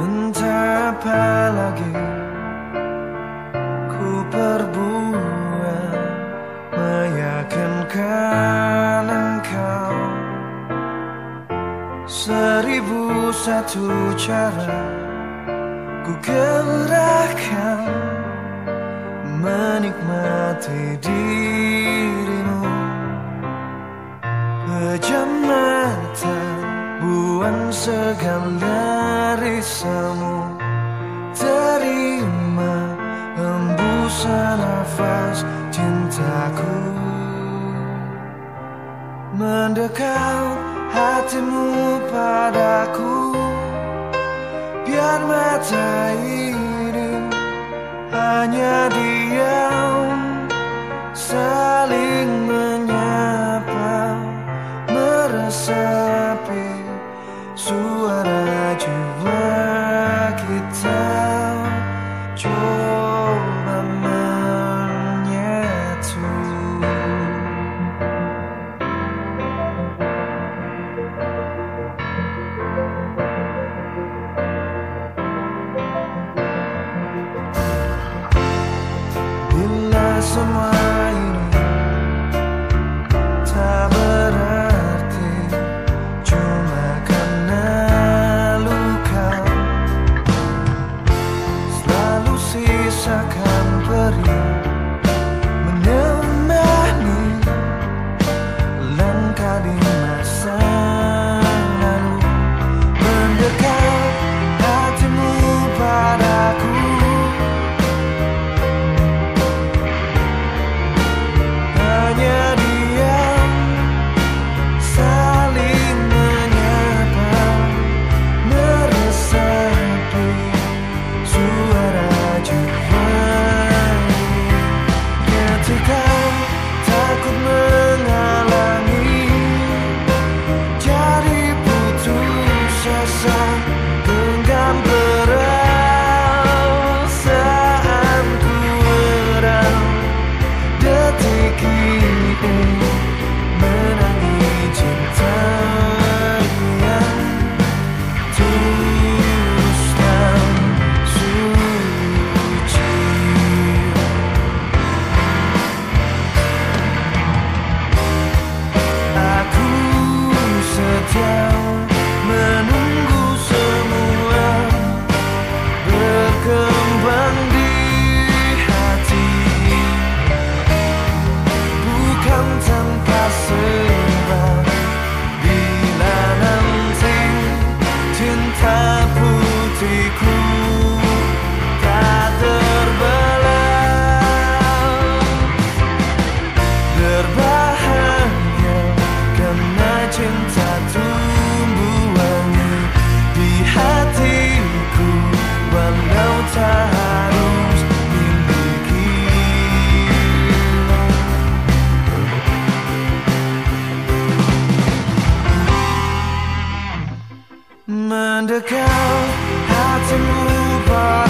Entah apa lagi ku perbuat meyakinkan engkau seribu satu cara ku gerakkan menikmati dirimu pejam mata. Buang segala semu Terima hembusan nafas cintaku. Mendekau hatimu padaku. Biar mata ini hanya diam. someone. out Mendekau hatimu pada